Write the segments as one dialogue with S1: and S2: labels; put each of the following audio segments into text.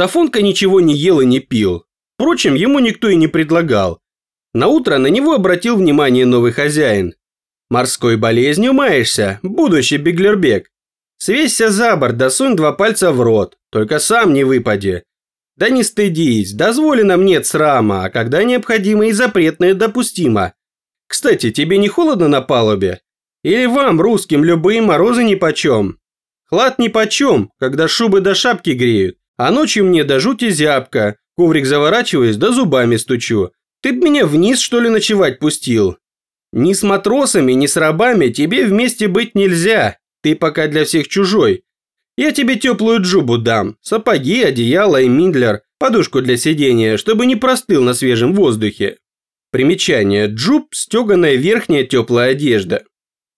S1: Сафонка ничего не ел и не пил. Впрочем, ему никто и не предлагал. На утро на него обратил внимание новый хозяин. Морской болезнью маешься, будущий Беглербек. Свесься за борт, да сунь два пальца в рот, только сам не выпади. Да не стыдись, дозволено мне срама, а когда необходимо и запретное допустимо. Кстати, тебе не холодно на палубе? Или вам, русским, любые морозы нипочем? Хлад нипочем, когда шубы до шапки греют, а ночью мне до жути зябко, коврик заворачиваюсь, да зубами стучу. Ты б меня вниз, что ли, ночевать пустил? Ни с матросами, ни с рабами тебе вместе быть нельзя. Ты пока для всех чужой. Я тебе теплую джубу дам, сапоги, одеяло и миндлер, подушку для сидения, чтобы не простыл на свежем воздухе. Примечание. Джуб – стеганая верхняя теплая одежда.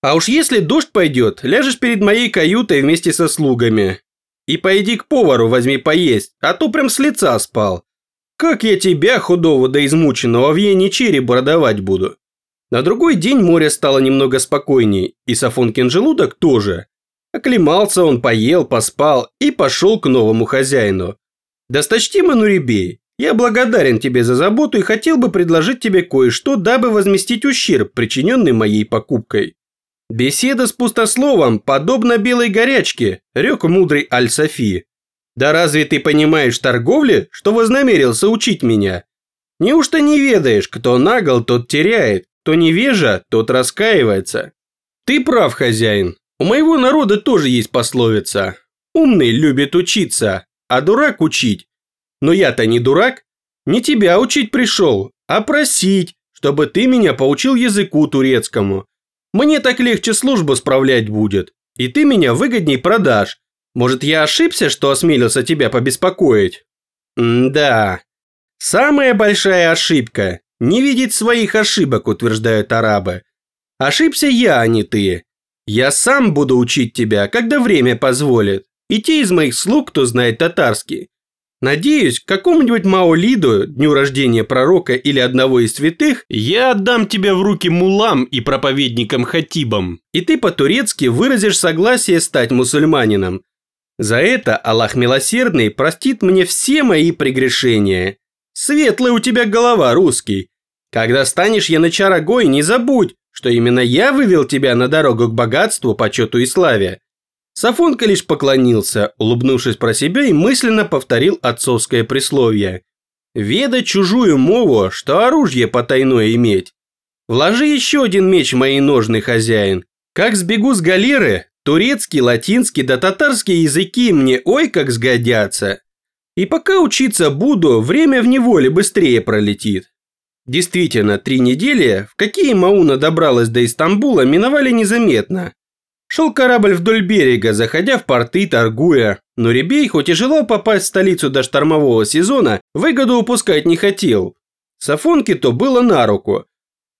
S1: А уж если дождь пойдет, ляжешь перед моей каютой вместе со слугами. И пойди к повару, возьми поесть, а то прям с лица спал. Как я тебя, худого да измученного, в яничере бородовать буду? На другой день море стало немного спокойней, и Сафонкин желудок тоже. Оклемался он, поел, поспал и пошел к новому хозяину. Досточтимый Нурибей, я благодарен тебе за заботу и хотел бы предложить тебе кое-что, дабы возместить ущерб, причиненный моей покупкой. Беседа с пустословом подобна белой горячке, рек мудрый Аль-Софи. Да разве ты понимаешь торговли, что вознамерился учить меня? Неужто не ведаешь, кто нагл, тот теряет, кто невежа, тот раскаивается. Ты прав, хозяин. У моего народа тоже есть пословица. Умный любит учиться, а дурак учить. Но я-то не дурак. Не тебя учить пришел, а просить, чтобы ты меня поучил языку турецкому. Мне так легче службу справлять будет, и ты меня выгодней продашь. Может, я ошибся, что осмелился тебя побеспокоить? М да. Самая большая ошибка не видеть своих ошибок, утверждают арабы. Ошибся я, а не ты. Я сам буду учить тебя, когда время позволит. И те из моих слуг, кто знает татарский. Надеюсь, какому-нибудь Маолиду, дню рождения пророка или одного из святых, я отдам тебя в руки мулам и проповедникам-хатибам, и ты по-турецки выразишь согласие стать мусульманином. За это Аллах Милосердный простит мне все мои прегрешения. Светлая у тебя голова, русский. Когда станешь янычарогой, не забудь, что именно я вывел тебя на дорогу к богатству, почету и славе. Сафонка лишь поклонился, улыбнувшись про себя и мысленно повторил отцовское присловие. «Веда чужую мову, что оружие потайное иметь. Вложи еще один меч в мои ножны, хозяин. Как сбегу с галеры, турецкий, латинский да татарские языки мне ой как сгодятся. И пока учиться буду, время в неволе быстрее пролетит. Действительно, три недели, в какие Мауна добралась до Истамбула, миновали незаметно. Шел корабль вдоль берега, заходя в порты, торгуя. Но Ребей, хоть и желал попасть в столицу до штормового сезона, выгоду упускать не хотел. Сафонке то было на руку.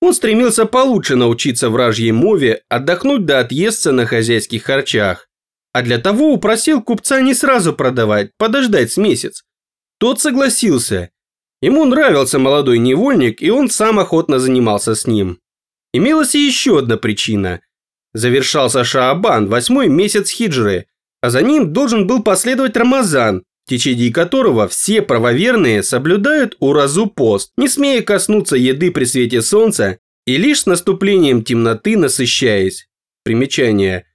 S1: Он стремился получше научиться вражьей мове, отдохнуть до отъездца на хозяйских харчах. А для того упросил купца не сразу продавать, подождать с месяц. Тот согласился – Ему нравился молодой невольник, и он сам охотно занимался с ним. Имелась и еще одна причина. Завершался Шаабан, восьмой месяц хиджры, а за ним должен был последовать Рамазан, в течение которого все правоверные соблюдают уразу пост, не смея коснуться еды при свете солнца и лишь с наступлением темноты насыщаясь. Примечание.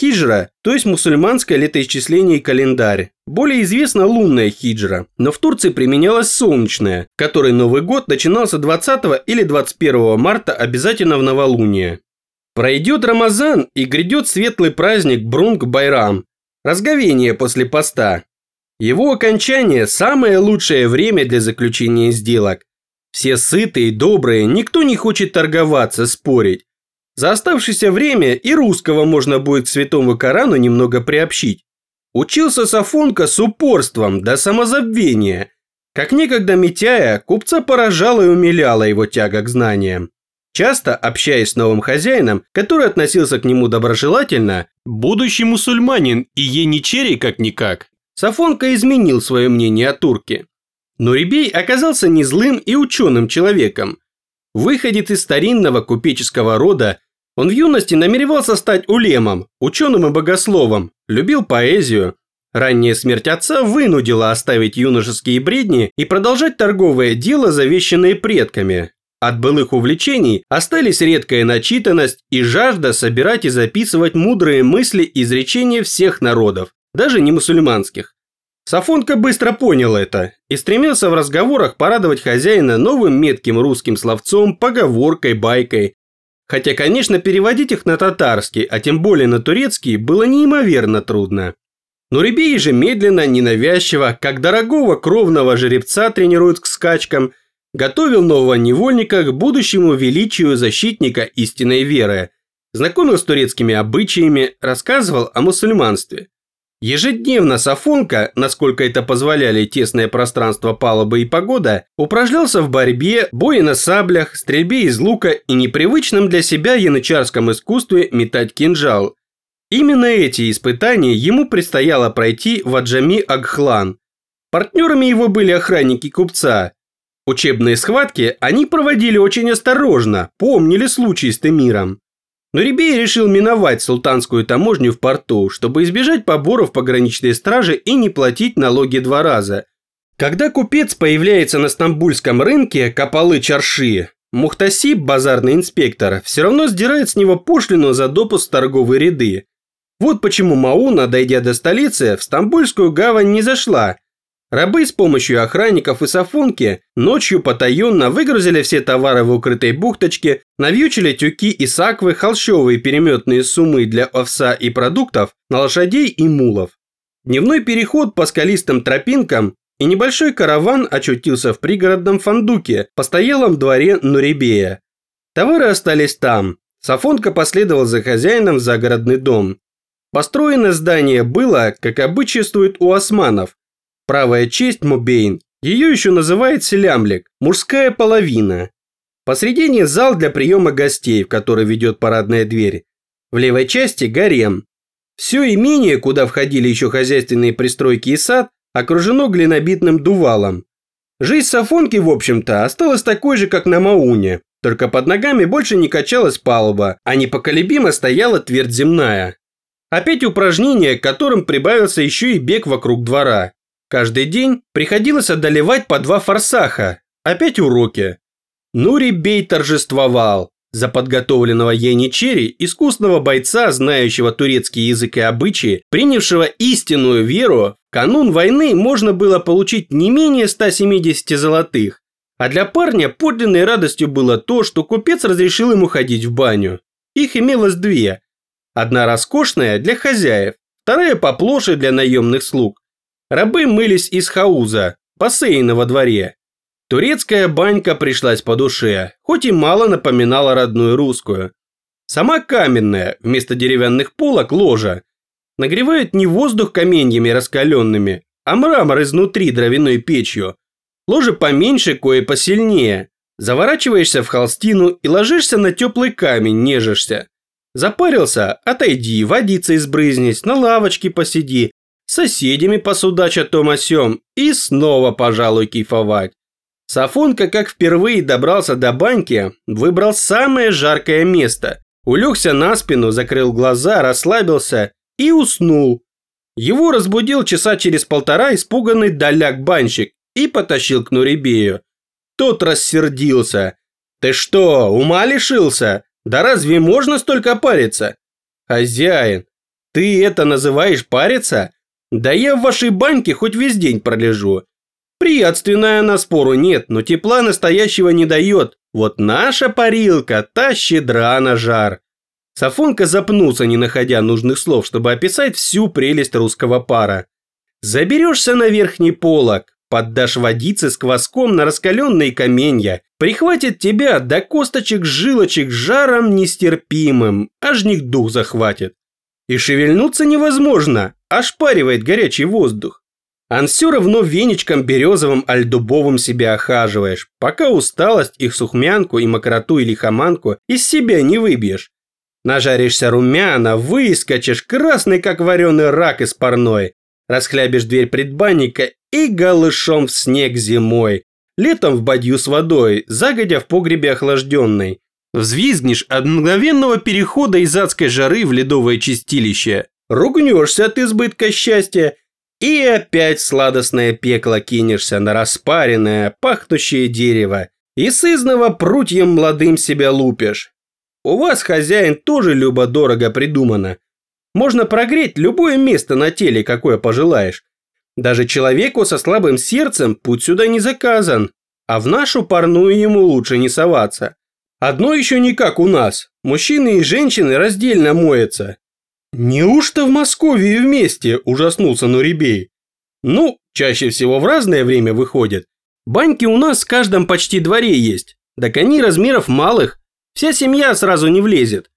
S1: Хиджра, то есть мусульманское летоисчисление и календарь. Более известна лунная хиджра, но в Турции применялась солнечная, которой Новый год начинался 20 или 21 марта обязательно в новолуние. Пройдет Рамазан и грядет светлый праздник Брунг-Байрам, разговение после поста. Его окончание – самое лучшее время для заключения сделок. Все сытые, добрые, никто не хочет торговаться, спорить. За оставшееся время и русского можно будет к святому Корану немного приобщить. Учился Сафонка с упорством до самозабвения. Как некогда Митяя, купца поражала и умиляла его тяга к знаниям. Часто, общаясь с новым хозяином, который относился к нему доброжелательно, будущий мусульманин и еничери как-никак, Сафонка изменил свое мнение о турке. Но Рибей оказался не злым и ученым человеком, Выходит из старинного купеческого рода, он в юности намеревался стать улемом, ученым и богословом, любил поэзию, Ранняя смерть отца вынудила оставить юношеские бредни и продолжать торговое дело, завещанное предками. От былых увлечений остались редкая начитанность и жажда собирать и записывать мудрые мысли и изречения всех народов, даже не мусульманских. Сафонка быстро понял это и стремился в разговорах порадовать хозяина новым метким русским словцом, поговоркой, байкой. Хотя, конечно, переводить их на татарский, а тем более на турецкий, было неимоверно трудно. Но Рябей же медленно, ненавязчиво, как дорогого кровного жеребца тренируют к скачкам, готовил нового невольника к будущему величию защитника истинной веры, знакомил с турецкими обычаями, рассказывал о мусульманстве. Ежедневно Сафонка, насколько это позволяли тесное пространство палубы и погода, упражнялся в борьбе, бое на саблях, стрельбе из лука и непривычном для себя янычарском искусстве метать кинжал, Именно эти испытания ему предстояло пройти в Аджами Агхлан. Партнерами его были охранники купца. Учебные схватки они проводили очень осторожно, помнили случай с Темиром. Но Рибей решил миновать султанскую таможню в порту, чтобы избежать поборов пограничной стражи и не платить налоги два раза. Когда купец появляется на стамбульском рынке Капалы Чарши, Мухтасиб, базарный инспектор, все равно сдирает с него пошлину за допуск в торговые ряды. Вот почему Мауна, дойдя до столицы, в Стамбульскую гавань не зашла. Рабы с помощью охранников и сафонки ночью потаенно выгрузили все товары в укрытой бухточке, навьючили тюки и саквы, холщовые переметные суммы для овса и продуктов на лошадей и мулов. Дневной переход по скалистым тропинкам и небольшой караван очутился в пригородном фандуке, постоялом дворе Нуребея. Товары остались там. Сафонка последовал за хозяином в загородный дом. Построено здание было, как обычествует у османов. Правая честь Мубейн, ее еще называют селямлик, мужская половина. Посредине зал для приема гостей, в который ведет парадная дверь. В левой части гарем. Все имение, куда входили еще хозяйственные пристройки и сад, окружено глинобитным дувалом. Жизнь Сафонки, в общем-то, осталась такой же, как на Мауне, только под ногами больше не качалась палуба, а непоколебимо стояла твердь земная. Опять упражнения, к которым прибавился еще и бег вокруг двора. Каждый день приходилось одолевать по два форсаха. Опять уроки. Нури Бей торжествовал. За подготовленного Яничери, искусного бойца, знающего турецкий язык и обычаи, принявшего истинную веру, канун войны можно было получить не менее 170 золотых. А для парня подлинной радостью было то, что купец разрешил ему ходить в баню. Их имелось две, Одна роскошная для хозяев, вторая поплоше для наемных слуг. Рабы мылись из хауза, бассейна во дворе. Турецкая банька пришлась по душе, хоть и мало напоминала родную русскую. Сама каменная, вместо деревянных полок ложа. Нагревает не воздух каменьями раскаленными, а мрамор изнутри дровяной печью. Ложе поменьше, кое посильнее. Заворачиваешься в холстину и ложишься на теплый камень, нежишься. Запарился? Отойди, водиться избрызнись, на лавочке посиди, соседями посудач о том о сём и снова, пожалуй, кайфовать. Сафонка, как впервые добрался до баньки, выбрал самое жаркое место. Улегся на спину, закрыл глаза, расслабился и уснул. Его разбудил часа через полтора испуганный доляк-банщик и потащил к Нурибею. Тот рассердился. «Ты что, ума лишился? Да разве можно столько париться? Хозяин, ты это называешь париться? Да я в вашей баньке хоть весь день пролежу. Приятственная на спору нет, но тепла настоящего не дает. Вот наша парилка, та щедра на жар. Сафонка запнулся, не находя нужных слов, чтобы описать всю прелесть русского пара. Заберешься на верхний полок, Поддашь водицы с кваском на раскаленные каменья. Прихватит тебя до косточек жилочек жаром нестерпимым. Аж них дух захватит. И шевельнуться невозможно. Ошпаривает горячий воздух. А все равно веничком березовым аль дубовым себя охаживаешь, пока усталость, их сухмянку и мокроту и лихоманку из себя не выбьешь. Нажаришься румяна, выскочишь, красный как вареный рак из парной, расхлябишь дверь предбанника и голышом в снег зимой, летом в бадью с водой, загодя в погребе охлажденной. Взвизгнешь от мгновенного перехода из адской жары в ледовое чистилище. Ругнешься от избытка счастья И опять сладостное пекло кинешься на распаренное, пахнущее дерево, и сызново прутьем молодым себя лупишь. У вас, хозяин, тоже любо-дорого придумано. Можно прогреть любое место на теле, какое пожелаешь. Даже человеку со слабым сердцем путь сюда не заказан, а в нашу парную ему лучше не соваться. Одно еще не как у нас. Мужчины и женщины раздельно моются. «Неужто в Москве вместе?» – ужаснулся Нурибей. «Ну, чаще всего в разное время выходят. Баньки у нас в каждом почти дворе есть. Так они размеров малых. Вся семья сразу не влезет.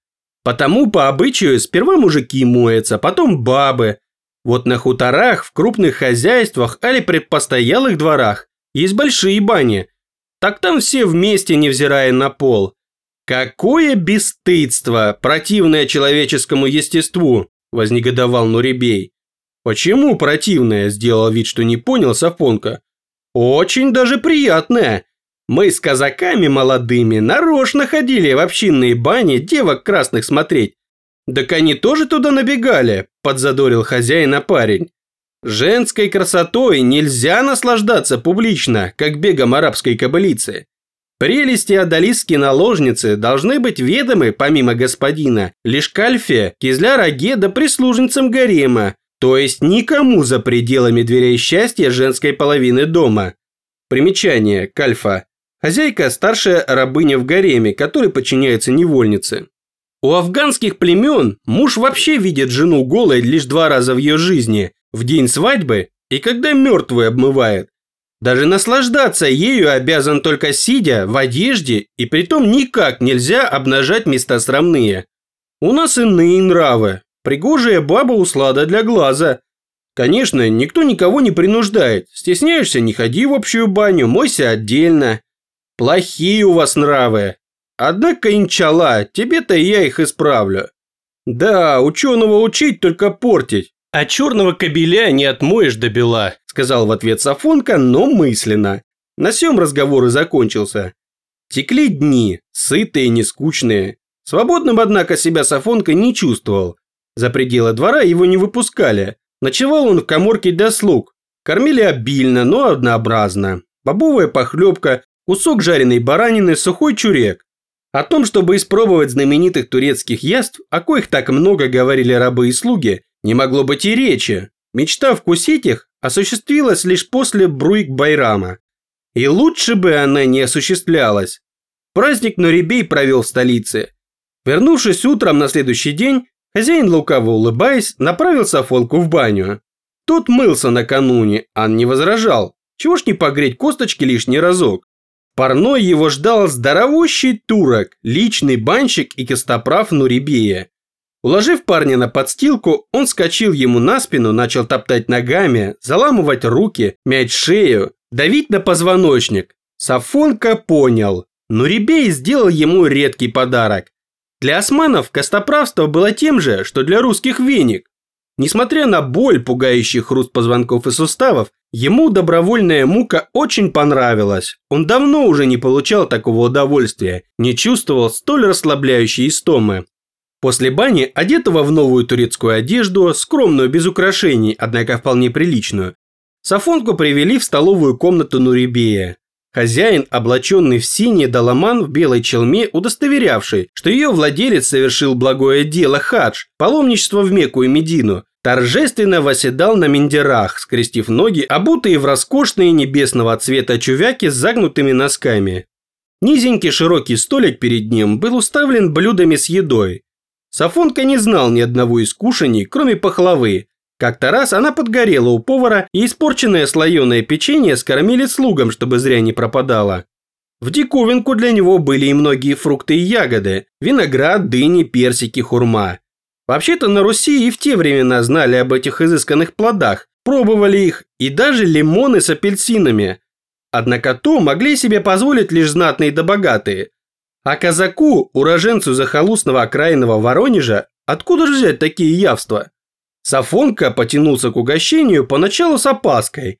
S1: Потому по обычаю сперва мужики моются, потом бабы. Вот на хуторах, в крупных хозяйствах или предпостоялых дворах есть большие бани. Так там все вместе, невзирая на пол. «Какое бесстыдство, противное человеческому естеству!» – вознегодовал Нурибей. «Почему противное?» – сделал вид, что не понял Сапонка. «Очень даже приятное. Мы с казаками молодыми нарочно ходили в общинные бани девок красных смотреть. Так они тоже туда набегали», – подзадорил хозяина парень. «Женской красотой нельзя наслаждаться публично, как бегом арабской кобылицы. Прелести адалистские наложницы должны быть ведомы, помимо господина, лишь кальфе, кизля-роге да прислужницам гарема, то есть никому за пределами дверей счастья женской половины дома. Примечание, кальфа. Хозяйка – старшая рабыня в гареме, которой подчиняется невольнице. У афганских племен муж вообще видит жену голой лишь два раза в ее жизни – в день свадьбы и когда мертвую обмывает. Даже наслаждаться ею обязан только сидя в одежде, и притом никак нельзя обнажать места срамные. У нас иные нравы. Пригожая баба услада для глаза. Конечно, никто никого не принуждает. Стесняешься, не ходи в общую баню, мойся отдельно. Плохие у вас нравы. Однако, инчала, тебе-то я их исправлю. Да, ученого учить только портить. А черного кобеля не отмоешь до бела, сказал в ответ Сафонка, но мысленно. На сём разговор и закончился. Текли дни, сытые, не скучные. Свободным, однако, себя Сафонка не чувствовал. За пределы двора его не выпускали. Ночевал он в коморке для слуг. Кормили обильно, но однообразно. Бобовая похлебка, кусок жареной баранины, сухой чурек. О том, чтобы испробовать знаменитых турецких яств, о коих так много говорили рабы и слуги, не могло быть и речи. Мечта вкусить их осуществилась лишь после Бруйк-Байрама. И лучше бы она не осуществлялась. Праздник Нурибей провел в столице. Вернувшись утром на следующий день, хозяин лукаво улыбаясь, направился Фолку в баню. Тот мылся накануне, а не возражал. Чего ж не погреть косточки лишний разок. Парной его ждал здоровущий турок, личный банщик и костоправ Нурибея. Уложив парня на подстилку, он скочил ему на спину, начал топтать ногами, заламывать руки, мять шею, давить на позвоночник. Сафонка понял. Но Ребей сделал ему редкий подарок. Для османов костоправство было тем же, что для русских веник. Несмотря на боль, пугающий хруст позвонков и суставов, ему добровольная мука очень понравилась. Он давно уже не получал такого удовольствия, не чувствовал столь расслабляющей истомы. После бани, одетого в новую турецкую одежду, скромную, без украшений, однако вполне приличную, Сафонку привели в столовую комнату Нурибея. Хозяин, облаченный в синий доломан в белой челме, удостоверявший, что ее владелец совершил благое дело хадж, паломничество в Мекку и Медину, торжественно восседал на миндерах, скрестив ноги, обутые в роскошные небесного цвета чувяки с загнутыми носками. Низенький широкий столик перед ним был уставлен блюдами с едой, Сафонка не знал ни одного из кушаний, кроме пахлавы. Как-то раз она подгорела у повара, и испорченное слоеное печенье скормили слугам, чтобы зря не пропадало. В диковинку для него были и многие фрукты и ягоды – виноград, дыни, персики, хурма. Вообще-то на Руси и в те времена знали об этих изысканных плодах, пробовали их, и даже лимоны с апельсинами. Однако то могли себе позволить лишь знатные да богатые – а казаку, уроженцу захолустного окраинного Воронежа, откуда же взять такие явства? Сафонка потянулся к угощению поначалу с опаской,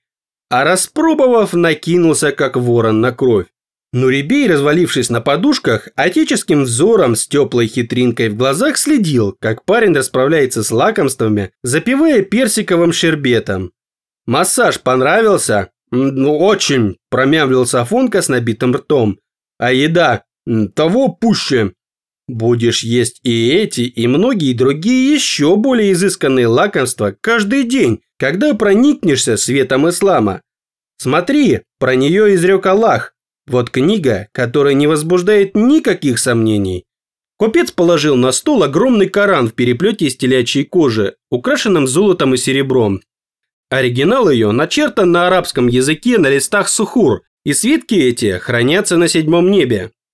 S1: а распробовав, накинулся как ворон на кровь. Нурибей, развалившись на подушках, отеческим взором с теплой хитринкой в глазах следил, как парень расправляется с лакомствами, запивая персиковым щербетом. Массаж понравился? Ну, очень, промямлил Сафонка с набитым ртом. А еда? Того пуще. Будешь есть и эти, и многие другие еще более изысканные лакомства каждый день, когда проникнешься светом ислама. Смотри, про нее изрек Аллах. Вот книга, которая не возбуждает никаких сомнений. Купец положил на стол огромный Коран в переплете из телячьей кожи, украшенным золотом и серебром. Оригинал ее начертан на арабском языке на листах сухур, и свитки эти хранятся на седьмом небе.